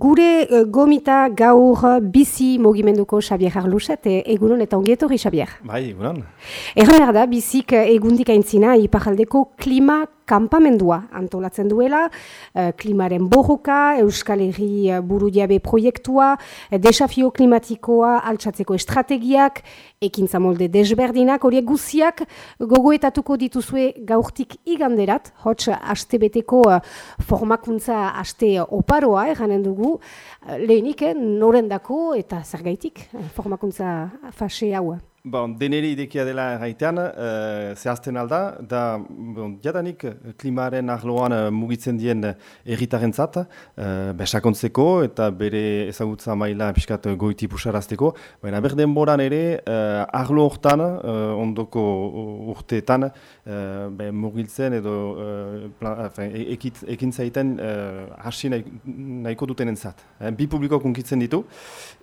gure uh, gomita gaur bizi mugimenduko Xabier Arluset, e, egunon eta ongietorri Xabier. Bai, egunon. Erra da, bizik egundik aintzina, iparaldeko klima kampamendua antolatzen duela, uh, klimaren borroka, Euskal Herri uh, buru diabe proiektua, uh, desafio klimatikoa altsatzeko estrategiak, ekintza molde desberdinak, horiek guziak gogoetatuko dituzue gaurtik iganderat, hots haste beteko uh, formakuntza haste oparoa, erranen dugu, lehenik, eh, norendako eta zergaitik formakuntza fase hau. Bon, deneri idekia dela gaitean, uh, zehazten alda, da bon, jadanik klimaren arloan uh, mugitzen dien erritaren zat, uh, besakontzeko eta bere ezagutza maila piskat goiti pusarazteko, baina berden boran ere, uh, arlo hortan, uh, ondoko urteetan, uh, be, mugitzen edo uh, ekit, ekin zaiten uh, hasi nahiko duten entzat. bi publiko kunkitzen ditu,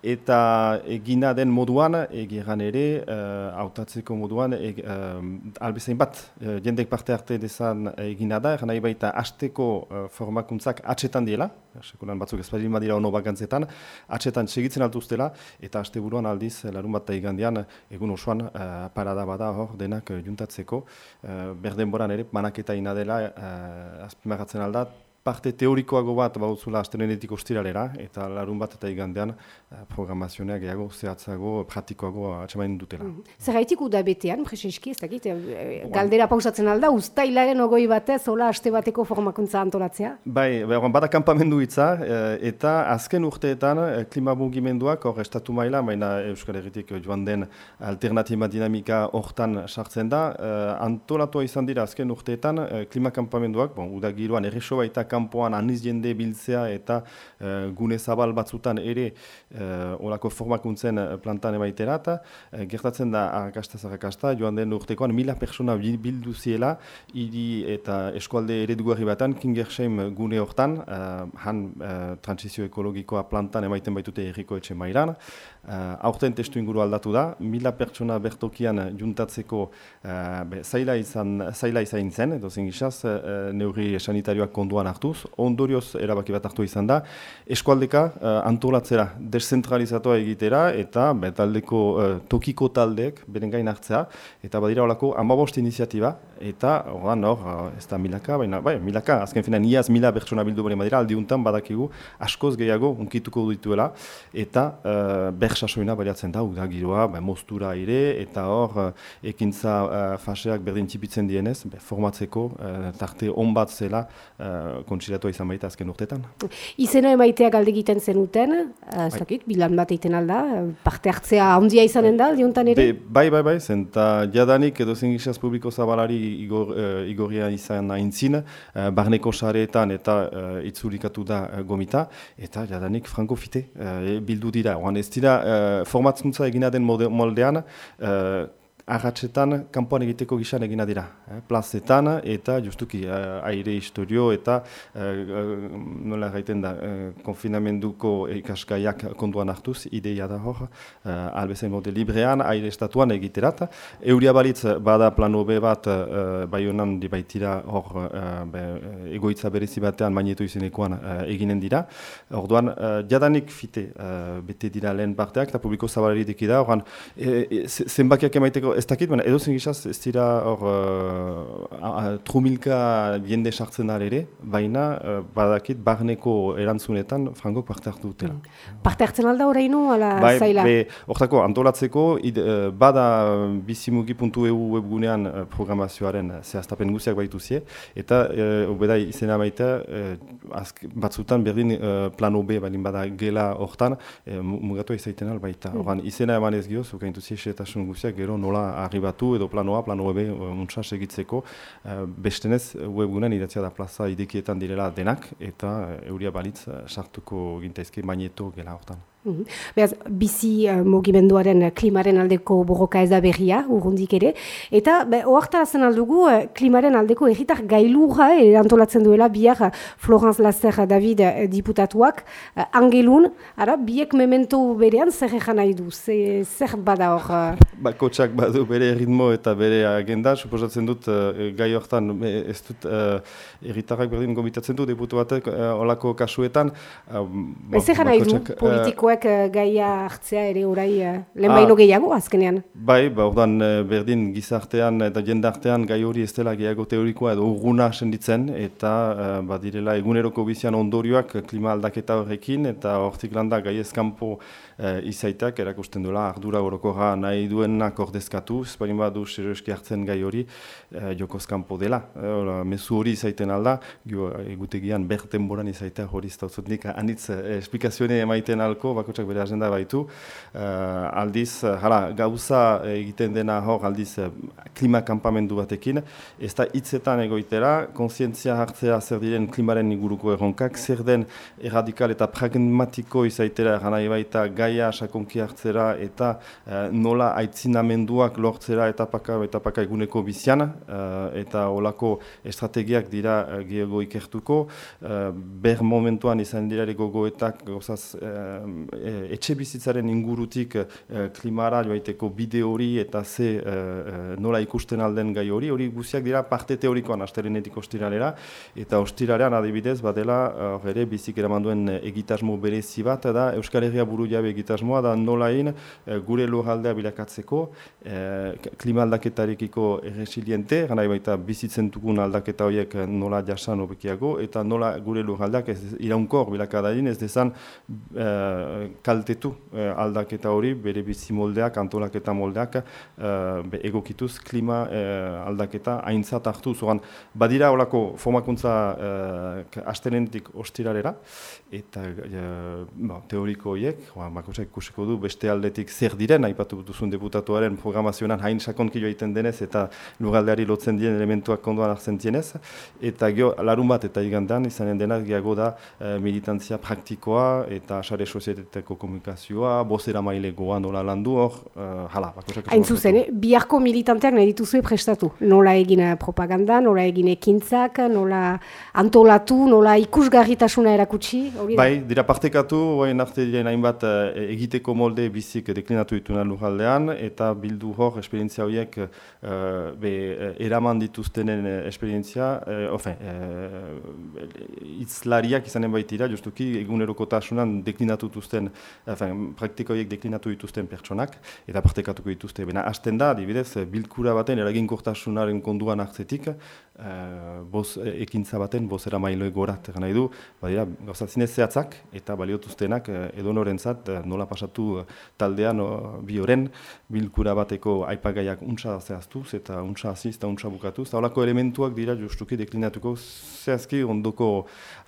eta egina den moduan, egiran ere, uh, hautatzeko moduan, e, uh, albezain bat, uh, jendek parte arte dezan egina da, nahi baita hasteko uh, formakuntzak atxetan diela, sekulan batzuk ezpadin badira ono bakantzetan, atxetan segitzen altuztela, eta haste buruan aldiz, larun bat igandian, egun osoan uh, parada bada hor denak uh, juntatzeko, uh, berden boran ere, manaketa ina dela, uh, azpimagatzen aldat, parte teorikoago bat bautzula astenenetik ostiralera, eta larun bat eta igandean eh, programazionea gehiago, zehatzago, praktikoago atxamain dutela. Mm -hmm. Zerraitik udabetean, preseski, ez dakit, eh, galdera pausatzen alda, ustailaren ogoi batez, hola aste bateko formakuntza antolatzea? Bai, bai bada kampamendu itza, eh, eta azken urteetan klima mugimenduak, hor estatu maila, baina Euskal Herritik joan den alternatiba dinamika hortan sartzen da, antolatua izan dira azken urteetan klima kampamenduak, bon, udagiroan erreso baita kanpoan aniz jende biltzea eta uh, gune zabal batzutan ere uh, olako formakuntzen eh, plantan emaitera eta uh, gertatzen da arrakasta zarrakasta, joan den urtekoan mila persona bildu ziela hiri eta eskualde eredugarri batan Kingersheim gune hortan uh, han uh, transizio ekologikoa plantan emaiten baitute erriko etxe mairan uh, aurten testu inguru aldatu da, mila pertsona bertokian juntatzeko uh, zaila, izan, zaila izan zen, edo zen uh, neurri sanitarioak konduan hartuz, ondorioz erabaki bat hartu izan da, eskualdeka uh, antolatzera, deszentralizatua egitera, eta betaldeko uh, tokiko taldeek, beren gain hartzea, eta badira olako amabost iniziatiba, eta horan hor, ez da milaka, baina, bai, milaka, azken fina, niaz mila pertsona bildu bari badira, aldiuntan badakigu, askoz gehiago, unkituko dituela, eta uh, sasoina baliatzen da, da giroa, ba, moztura ere, eta hor, uh, ekintza uh, faseak berdin txipitzen dienez, be, formatzeko, uh, tarte on bat zela, uh, kontsidatu izan baita azken urtetan. Izena emaitea galde egiten zenuten, uh, ez bai. dakit, bilan bat egiten alda, parte hartzea handia izanen da, diuntan ere? Be, bai, bai, bai, zen, eta jadanik edo zen gizaz publiko zabalari igor, uh, igorria izan nahintzin, uh, barneko sareetan eta uh, itzulikatu da uh, gomita, eta jadanik franko fite, uh, bildu dira, oan ez dira, uh, formatzuntza egina den moldean, uh, ahatsetan kanpoan egiteko gizan egina dira. Eh, plazetan eta justuki eh, aire historio eta eh, nola gaiten da eh, konfinamenduko ikaskaiak konduan hartuz, ideia da hor, eh, albezen mode librean, aire estatuan egiterat. Euria balitz bada plano B bat eh, bai honan dibaitira hor eh, egoitza berezi batean mainetu izenekoan eh, eginen dira. Orduan, eh, jadanik fite eh, bete dira lehen parteak eta publiko zabalari dikida, orduan, eh, eh, zenbakiak emaiteko ez dakit, baina edo gizaz ez dira hor uh, trumilka jende sartzen ere, baina uh, badakit barneko erantzunetan frangok parte hartu dutela. Mm. Parte hartzen alda horreinu, ala bai, zaila? Bai, hortako antolatzeko, id, uh, bada bizimugi.eu webgunean uh, programazioaren zehaztapen guziak baitu zie, eta uh, obeda izena baita, uh, batzutan berdin uh, plano B, balin bada gela hortan, uh, mugatu izaiten albaita. Mm. izena eman ez gioz, ukaintu zie, guziak, gero nola arribatu edo planoa, plano ebe untsa segitzeko. Uh, bestenez, webgunen idatzia da plaza idekietan direla denak eta uh, euria balitz sartuko gintaizke maineto gela hortan. Mhm. Beaz, bizi uh, mugimenduaren uh, klimaren aldeko borroka ez da berria, urrundik ere. Eta, be, oartarazen aldugu, uh, klimaren aldeko egitar gailurra ere antolatzen duela biak uh, Florence Lasser David diputatuak, angelun, ara, biek memento berean zer egan nahi du, zer, zer bada hor? Uh... Ba, kotxak badu bere ritmo eta bere agenda, suposatzen dut, gai hortan, ez dut, egitarrak berdin gomitatzen du, deputu batek, olako kasuetan. Ez egan nahi du, politiko hauek uh, gaia hartzea ere orai uh, lehen baino ah, gehiago azkenean? Bai, ba, ordan uh, berdin gizartean eta jendartean gai hori ez dela gehiago teorikoa edo urguna senditzen eta badirela eguneroko bizian ondorioak klima aldaketa horrekin eta hortik landa gai ezkampo uh, izaitak erakusten duela ardura orokorra nahi duenak ordezkatu, espain bat du serioski hartzen gai hori uh, jokozkampo dela. Uh, mezu hori izaiten alda, egutegian berten boran izaitea hori ez nik anitz esplikazioa emaiten alko, bakotsak bere agenda baitu. Uh, aldiz, hala, gauza egiten dena hor, aldiz, uh, klima kampamendu batekin, ez da hitzetan egoitera, konsientzia hartzea zer diren klimaren inguruko erronkak, zer den erradikal eta pragmatiko izaitera gana baita gaia sakonki hartzera eta uh, nola aitzinamenduak lortzera etapaka, etapaka eguneko bizian, eta olako estrategiak dira uh, gehiago ikertuko, uh, ber momentuan izan dira gogoetak, gozaz, e, etxe bizitzaren ingurutik e, klimara joaiteko bide hori eta ze e, nola ikusten alden gai hori, hori guziak dira parte teorikoan astelenetik ostiralera, eta ostirarean adibidez badela ere bizik eraman duen egitasmo berezi bat, da. Euskal Herria buru jabe egitasmoa, da nolain gure lojaldea bilakatzeko, e, klima aldaketarekiko resiliente, gana baita bizitzen dugun aldaketa horiek nola jasan obekiago, eta nola gure lurraldeak ez iraunkor bilakadain ez dezan kaltetu eh, aldaketa hori, bere bizi moldeak, antolaketa moldeak eh, egokituz klima eh, aldaketa aintzat hartu. Zoran, badira horako formakuntza astenetik ostirarera, eta ba, teoriko horiek, ba, ikusiko du beste aldetik zer diren, aipatu duzun deputatuaren programazioan hain sakonkio egiten denez, eta lugaldeari lotzen diren elementuak kondoan hartzen dienez, eta gio, larun bat eta igandan, izanen dena, gehiago da militantzia praktikoa, eta sare sozieteteko komunikazioa, bozera maile goa nola landu hor, uh, hala, Hain zuzen, eh? biharko militanteak nahi dituzue prestatu. Nola egin eh, propaganda, nola egin ekintzak, nola antolatu, nola ikusgarritasuna erakutsi. Bai, dira partekatu, oain arte diren hainbat uh, egiteko molde bizik deklinatu dituna lujaldean, eta bildu hor, esperientzia horiek, uh, be, eraman dituztenen esperientzia, uh, ofen, uh, itzlariak izanen baitira, justuki egunerokotasunan deklinatu dituzten, enfin, praktikoiek deklinatu dituzten pertsonak, eta partekatuko dituzte. Bena, hasten da, dibidez, bilkura baten eraginkortasunaren konduan hartzetik, uh, boz, ekintza baten bozera mailo egorat, gana edu, badira, gauzatzen zehatzak, eta baliotuztenak uh, edo norentzat, uh, nola pasatu taldean uh, bi horren, bilkura bateko aipagaiak untsa zehaztuz, eta untsa aziz, eta untsa bukatuz, holako elementuak dira justuki deklinatuko zehazki ondoko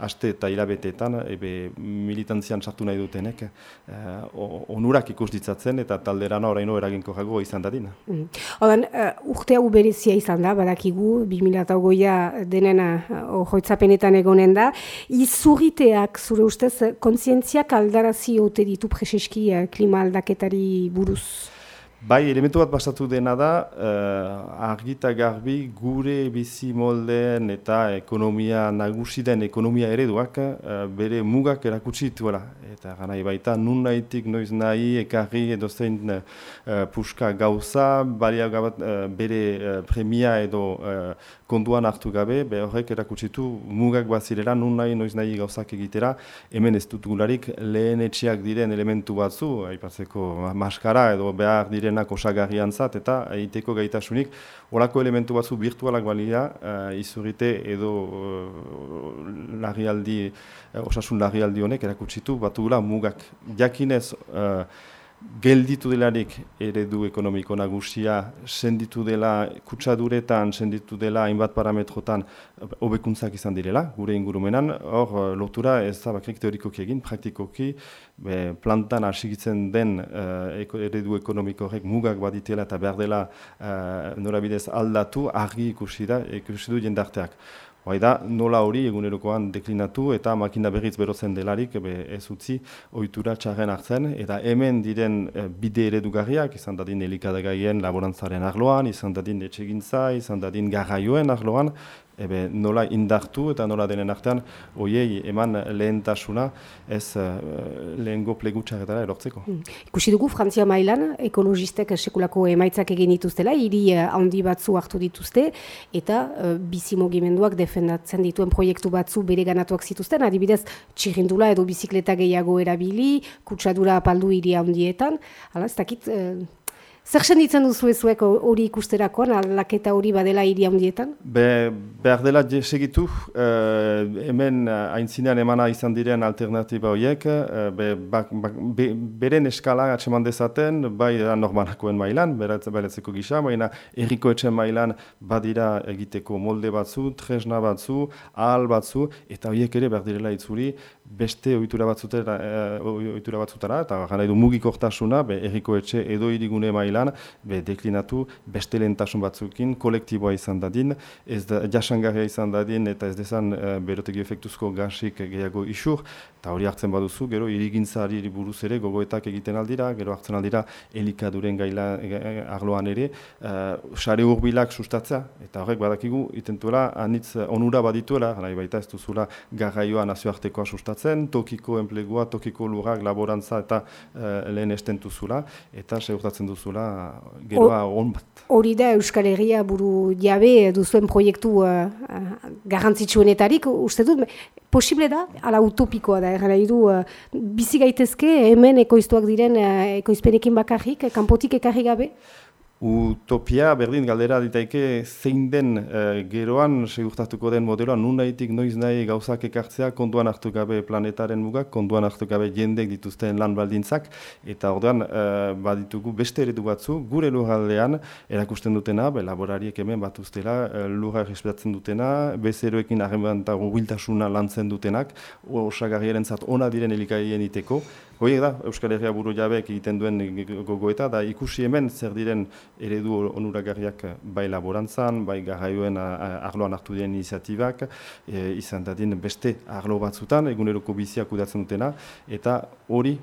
aste eta hilabeteetan, ebe militantzian sartu nahi dutenek, uh, onurak ikus ditzatzen eta talderana oraino eraginko jago izan dadin. Mm. Odan, uh, urte hau berezia izan da, badakigu, 2008a denen uh, joitzapenetan egonen da. Izurriteak, zure ustez, kontzientziak aldarazi ote ditu preseski uh, klima aldaketari buruz? Bai, elementu bat bastatu dena da, uh, argita garbi gure bizi moldeen eta ekonomia nagusi den ekonomia ereduak uh, bere mugak erakutsi dituela. Eta gana baita nun nahitik noiz nahi ekarri edo zein uh, puska gauza, balia gabat, uh, bere uh, premia edo uh, konduan hartu gabe, be horrek erakutsitu mugak bat zirela nun nahi noiz nahi gauzak egitera, hemen ez dut gularik lehen etxeak diren elementu batzu, aipatzeko maskara edo behar diren direnak osagarrian zat, eta egiteko gaitasunik, olako elementu batzu virtualak balia, uh, izurrite edo uh, larrialdi, uh, osasun larrialdi honek erakutsitu, batugula mugak. Jakinez, uh, gelditu delarik eredu ekonomiko nagusia, senditu dela kutsaduretan, senditu dela hainbat parametrotan hobekuntzak izan direla, gure ingurumenan, hor lotura ez da bakrik teorikoki egin, praktikoki be, plantan asigitzen den uh, eredu ekonomiko horrek mugak baditela eta behar dela uh, norabidez aldatu, argi ikusi da, ikusi du jendarteak. Hoi da, nola hori egunerokoan deklinatu eta makina berriz berozen delarik be, ez utzi ohitura txarren hartzen. Eta hemen diren e, bide eredugarriak, izan dadin elikadagaien laborantzaren arloan, izan dadin etxegintza, izan dadin garraioen arloan, ebe nola indartu eta nola denen artean hoiei eman lehentasuna ez uh, lehengo plegutxarretara erortzeko. Hmm. Ikusi dugu Frantzia mailan ekologistek sekulako emaitzak egin dituztela, hiri uh, handi batzu hartu dituzte eta uh, bizimogimenduak defendatzen dituen proiektu batzu bere ganatuak zituzten, adibidez txirrindula edo bizikleta gehiago erabili, kutsadura apaldu hiri handietan, hala ez dakit... Uh, Zer senditzen duzu ezuek hori ikusterakoan, aldaketa hori badela hiri handietan? Be, behar dela segitu, uh, hemen haintzinean emana izan diren alternatiba horiek, uh, be, be, beren eskala atseman dezaten, bai normalakoen mailan, beretzeko gisa, baina erriko etxen mailan badira egiteko molde batzu, tresna batzu, ahal batzu, eta horiek ere behar direla itzuri, beste ohitura batzutera, uh, ohitura batzutara, eta gana edo mugikortasuna, be, erriko etxe edo irigune mailan, be, deklinatu beste lehentasun batzukin, kolektiboa izan dadin, ez da jasangarria izan dadin, eta ez dezan uh, berotegi efektuzko gasik gehiago isur, eta hori hartzen baduzu, gero irigintzari buruz ere gogoetak egiten aldira, gero hartzen aldira elikaduren gaila arloan ere, uh, sare urbilak sustatzea, eta horrek badakigu, itentuela, anitz onura badituela, nahi baita ez duzula garraioa nazioartekoa sustatzen, tokiko enplegua, tokiko lurrak, laborantza eta uh, lehen estentuzula, eta seurtatzen duzula geroa on bat. Hori da Euskal Herria buru jabe duzuen proiektu uh, garrantzitsuenetarik, uste dut, posible da, ala utopikoa da, erra nahi du, uh, bizi gaitezke hemen ekoiztuak diren uh, ekoizpenekin bakarrik, kanpotik ekarri gabe? Utopia berdin galdera ditaike zein den e, geroan segurtatuko den modeloa. Nun nahitik noiz nahi gauzak ekartzea konduan hartu gabe planetaren mugak, konduan hartu gabe jendek dituzten lan baldintzak. Eta orduan e, baditugu beste eredu batzu gure lurraldean erakusten dutena, be, laborariek hemen bat ustela e, lurra respetatzen dutena, bezeroekin harreman eta gubiltasuna lantzen dutenak, osagarriaren zat ona diren elikaien iteko, Hoi da, Euskal Herria buru jabeek egiten duen gogoeta, da ikusi hemen zer diren eredu onuragarriak bai laborantzan, bai garraioen arloan hartu diren iniziatibak, e, izan dadin beste arlo batzutan, eguneroko biziak udatzen dutena, eta hori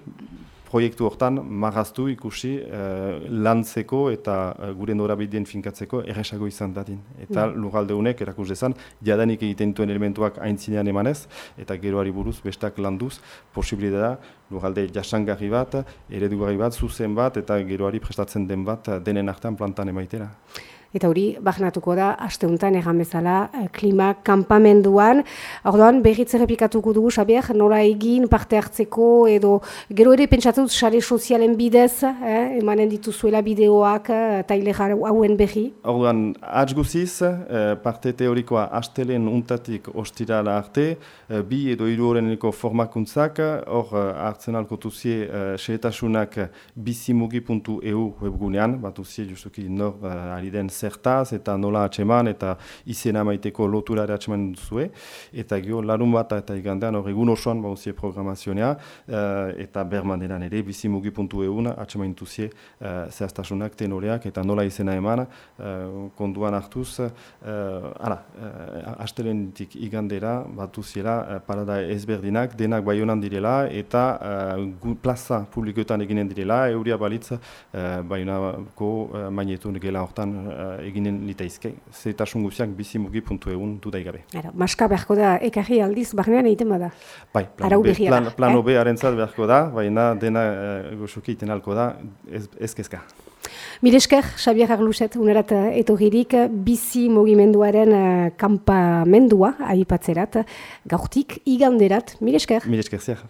proiektu hortan marraztu ikusi uh, lantzeko eta uh, gure norabideen finkatzeko erresago izan dadin. Eta mm. lugalde honek erakus dezan, jadanik egiten duen elementuak aintzinean emanez, eta geroari buruz bestak landuz, posibilitatea lugalde jasangarri bat, eredugarri bat, zuzen bat, eta geroari prestatzen den bat denen artean plantan emaitera. Eta hori, bagnatuko da, asteuntan egan bezala, eh, klima kampamenduan. Ordoan, berriz errepikatuko dugu, Xabier, nola egin parte hartzeko, edo gero ere pentsatuz, sare sozialen bidez, eh, emanen dituzuela bideoak, eh, eta ilegar hauen berri. Ordoan, hatz guziz, eh, parte teorikoa astelen untatik ostirala arte, bi edo hiru horreneko formakuntzak, hor hartzen alko eh, seetasunak bizimugi.eu webgunean, bat uzie justuki nor eh, ari den zertaz eta nola atseman eta izena maiteko loturare atseman duzue. Eta gio, larun bat eta igandean hori egun osoan bauzie programazionea uh, eta bermaneran ere bizimugi.eun atseman duzie uh, zehaztasunak, tenoreak eta nola izena eman uh, konduan hartuz uh, ala, uh, astelenetik igandera bat duziela uh, parada ezberdinak denak baionan direla eta uh, plaza publikoetan eginen direla euria balitz uh, baionako uh, mainetun gela hortan eginen litaizke, zetasun guziak bizimugi.eun dudaigabe. Maska beharko da, ekarri aldiz, barnean egiten bada? Bai, plano B, plan, plano B arentzat beharko da, baina dena uh, goxoki iten alko da, ez, ez kezka. Milesker, Xabier Arluset, unerat etorririk, bizi mugimenduaren uh, kampamendua, ahipatzerat, gaurtik, iganderat, Milesker. Milesker, ziar.